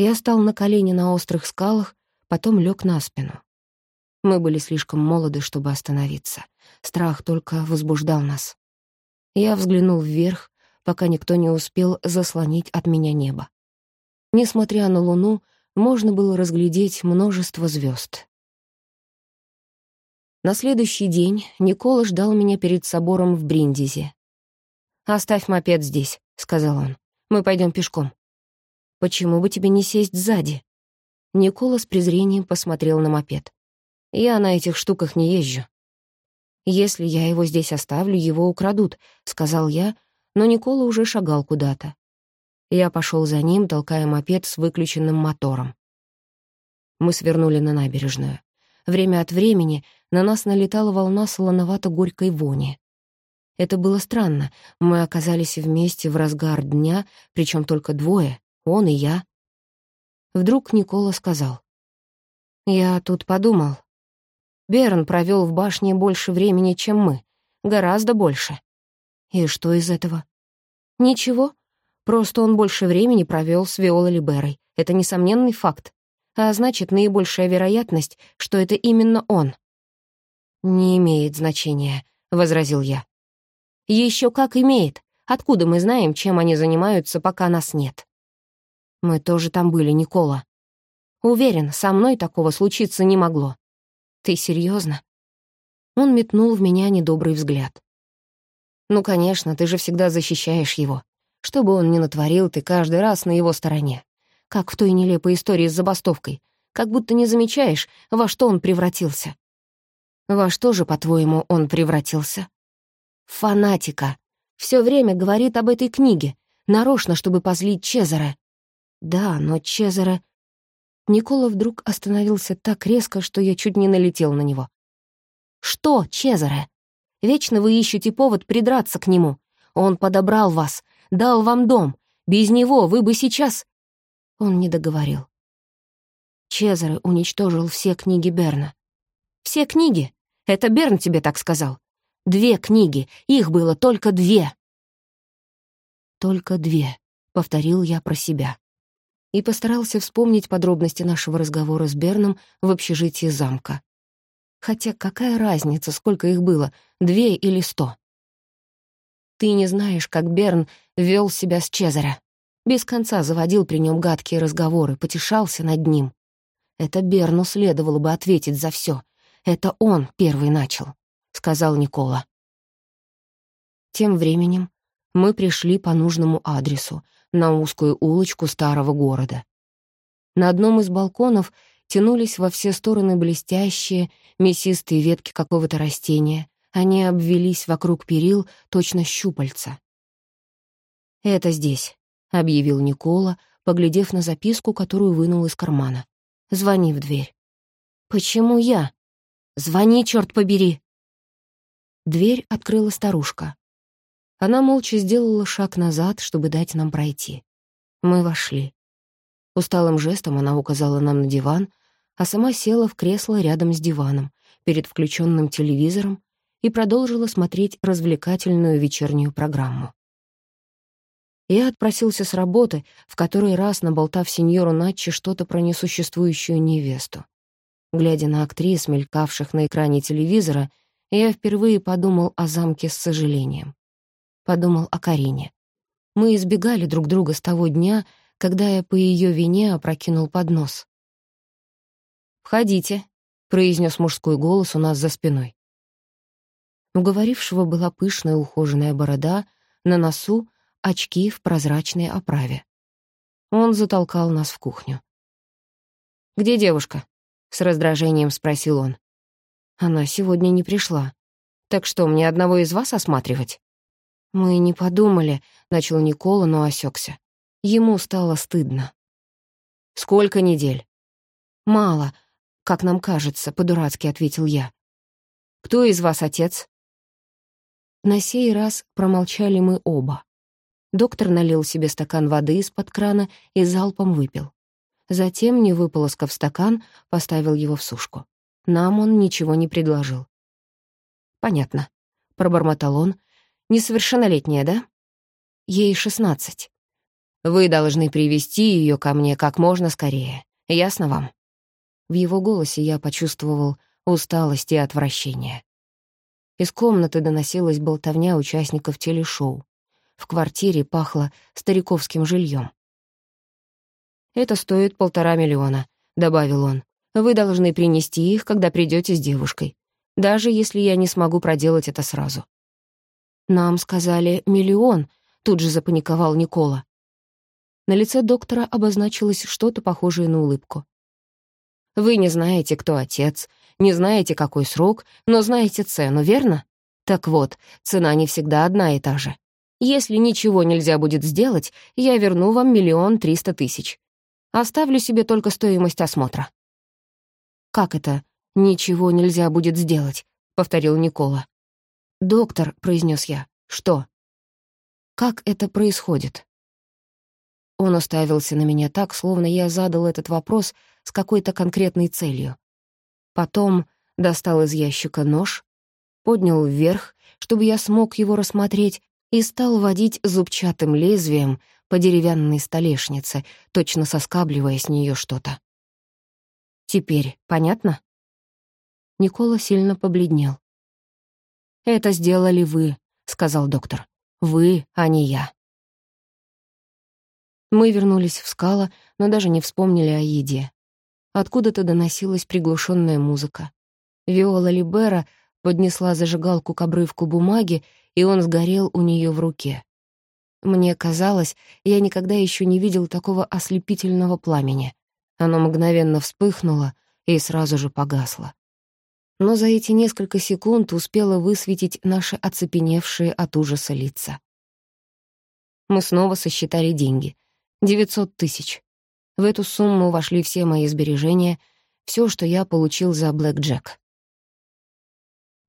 Я стал на колени на острых скалах, потом лег на спину. Мы были слишком молоды, чтобы остановиться. Страх только возбуждал нас. Я взглянул вверх, пока никто не успел заслонить от меня небо. Несмотря на луну, можно было разглядеть множество звезд. На следующий день Никола ждал меня перед собором в Бриндизе. «Оставь мопед здесь», — сказал он. «Мы пойдем пешком». «Почему бы тебе не сесть сзади?» Никола с презрением посмотрел на мопед. «Я на этих штуках не езжу». «Если я его здесь оставлю, его украдут», — сказал я, но Никола уже шагал куда-то. Я пошел за ним, толкая мопед с выключенным мотором. Мы свернули на набережную. Время от времени на нас налетала волна солоновато-горькой вони. Это было странно. Мы оказались вместе в разгар дня, причем только двое, он и я. Вдруг Никола сказал. «Я тут подумал. Берн провел в башне больше времени, чем мы. Гораздо больше. И что из этого? Ничего. Просто он больше времени провел с Виолой Либерой. Это несомненный факт. А значит, наибольшая вероятность, что это именно он. «Не имеет значения», — возразил я. Еще как имеет. Откуда мы знаем, чем они занимаются, пока нас нет?» «Мы тоже там были, Никола». «Уверен, со мной такого случиться не могло». «Ты серьезно? Он метнул в меня недобрый взгляд. «Ну, конечно, ты же всегда защищаешь его. Что бы он ни натворил, ты каждый раз на его стороне. Как в той нелепой истории с забастовкой. Как будто не замечаешь, во что он превратился. Во что же, по-твоему, он превратился? Фанатика. Все время говорит об этой книге. Нарочно, чтобы позлить Чезаре. Да, но Чезаре... Никола вдруг остановился так резко, что я чуть не налетел на него. «Что, Чезаре? Вечно вы ищете повод придраться к нему. Он подобрал вас, дал вам дом. Без него вы бы сейчас...» Он не договорил. Чезаре уничтожил все книги Берна. «Все книги? Это Берн тебе так сказал? Две книги, их было только две!» «Только две», — повторил я про себя. И постарался вспомнить подробности нашего разговора с Берном в общежитии замка. Хотя какая разница, сколько их было, две или сто? Ты не знаешь, как Берн вел себя с Чезаря. Без конца заводил при нем гадкие разговоры, потешался над ним. Это Берну следовало бы ответить за все. Это он первый начал, — сказал Никола. Тем временем мы пришли по нужному адресу, на узкую улочку старого города. На одном из балконов тянулись во все стороны блестящие, мясистые ветки какого-то растения. Они обвелись вокруг перил, точно щупальца. «Это здесь», — объявил Никола, поглядев на записку, которую вынул из кармана. «Звони в дверь». «Почему я?» «Звони, черт побери!» Дверь открыла старушка. Она молча сделала шаг назад, чтобы дать нам пройти. Мы вошли. Усталым жестом она указала нам на диван, а сама села в кресло рядом с диваном, перед включенным телевизором, и продолжила смотреть развлекательную вечернюю программу. Я отпросился с работы, в который раз наболтав сеньору Натчи что-то про несуществующую невесту. Глядя на актрис, мелькавших на экране телевизора, я впервые подумал о замке с сожалением. Подумал о Карине. Мы избегали друг друга с того дня, когда я по ее вине опрокинул поднос. «Входите», — произнес мужской голос у нас за спиной. У говорившего была пышная ухоженная борода, на носу — очки в прозрачной оправе. Он затолкал нас в кухню. «Где девушка?» — с раздражением спросил он. «Она сегодня не пришла. Так что, мне одного из вас осматривать?» «Мы не подумали», — начал Никола, но осекся. Ему стало стыдно. «Сколько недель?» «Мало как нам кажется», — по-дурацки ответил я. «Кто из вас отец?» На сей раз промолчали мы оба. Доктор налил себе стакан воды из-под крана и залпом выпил. Затем, не выполоскав стакан, поставил его в сушку. Нам он ничего не предложил. «Понятно», — пробормотал он. «Несовершеннолетняя, да?» «Ей шестнадцать». Вы должны привести ее ко мне как можно скорее. Ясно вам?» В его голосе я почувствовал усталость и отвращение. Из комнаты доносилась болтовня участников телешоу. В квартире пахло стариковским жильем. «Это стоит полтора миллиона», — добавил он. «Вы должны принести их, когда придете с девушкой, даже если я не смогу проделать это сразу». «Нам сказали миллион», — тут же запаниковал Никола. На лице доктора обозначилось что-то похожее на улыбку. «Вы не знаете, кто отец, не знаете, какой срок, но знаете цену, верно? Так вот, цена не всегда одна и та же. Если ничего нельзя будет сделать, я верну вам миллион триста тысяч. Оставлю себе только стоимость осмотра». «Как это? Ничего нельзя будет сделать?» — повторил Никола. «Доктор», — произнес я, — «что?» «Как это происходит?» Он уставился на меня так, словно я задал этот вопрос с какой-то конкретной целью. Потом достал из ящика нож, поднял вверх, чтобы я смог его рассмотреть, и стал водить зубчатым лезвием по деревянной столешнице, точно соскабливая с нее что-то. «Теперь понятно?» Никола сильно побледнел. «Это сделали вы», — сказал доктор. «Вы, а не я». Мы вернулись в скала, но даже не вспомнили о еде. Откуда-то доносилась приглушенная музыка. Виола Либера поднесла зажигалку к обрывку бумаги, и он сгорел у нее в руке. Мне казалось, я никогда еще не видел такого ослепительного пламени. Оно мгновенно вспыхнуло и сразу же погасло. Но за эти несколько секунд успело высветить наши оцепеневшие от ужаса лица. Мы снова сосчитали деньги. Девятьсот тысяч. В эту сумму вошли все мои сбережения, все, что я получил за Блэк Джек.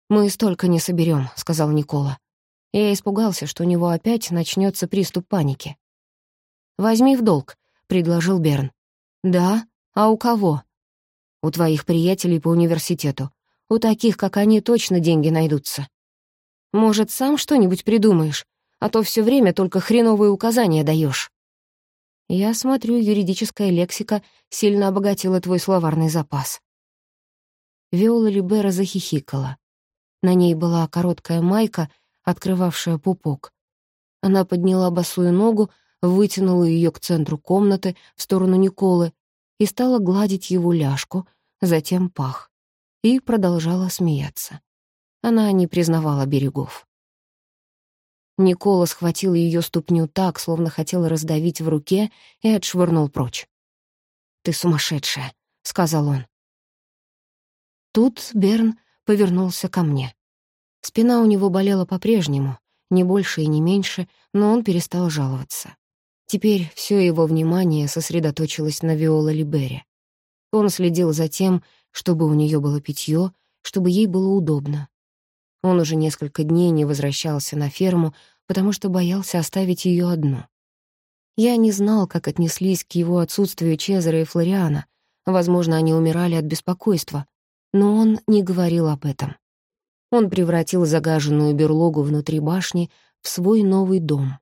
«Мы столько не соберем, сказал Никола. Я испугался, что у него опять начнется приступ паники. «Возьми в долг», — предложил Берн. «Да? А у кого?» «У твоих приятелей по университету. У таких, как они, точно деньги найдутся. Может, сам что-нибудь придумаешь, а то все время только хреновые указания даешь. Я смотрю, юридическая лексика сильно обогатила твой словарный запас. Виола Либера захихикала. На ней была короткая майка, открывавшая пупок. Она подняла босую ногу, вытянула ее к центру комнаты, в сторону Николы, и стала гладить его ляжку, затем пах. И продолжала смеяться. Она не признавала берегов. Никола схватил ее ступню так, словно хотел раздавить в руке, и отшвырнул прочь. «Ты сумасшедшая», — сказал он. Тут Берн повернулся ко мне. Спина у него болела по-прежнему, не больше и не меньше, но он перестал жаловаться. Теперь все его внимание сосредоточилось на Виола Либере. Он следил за тем, чтобы у нее было питье, чтобы ей было удобно, он уже несколько дней не возвращался на ферму, потому что боялся оставить ее одну. Я не знал, как отнеслись к его отсутствию Чезаре и Флориана. Возможно, они умирали от беспокойства, но он не говорил об этом. Он превратил загаженную берлогу внутри башни в свой новый дом.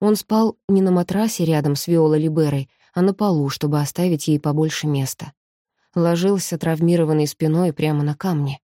Он спал не на матрасе рядом с Виолой Либерой, а на полу, чтобы оставить ей побольше места. Ложился травмированной спиной прямо на камне.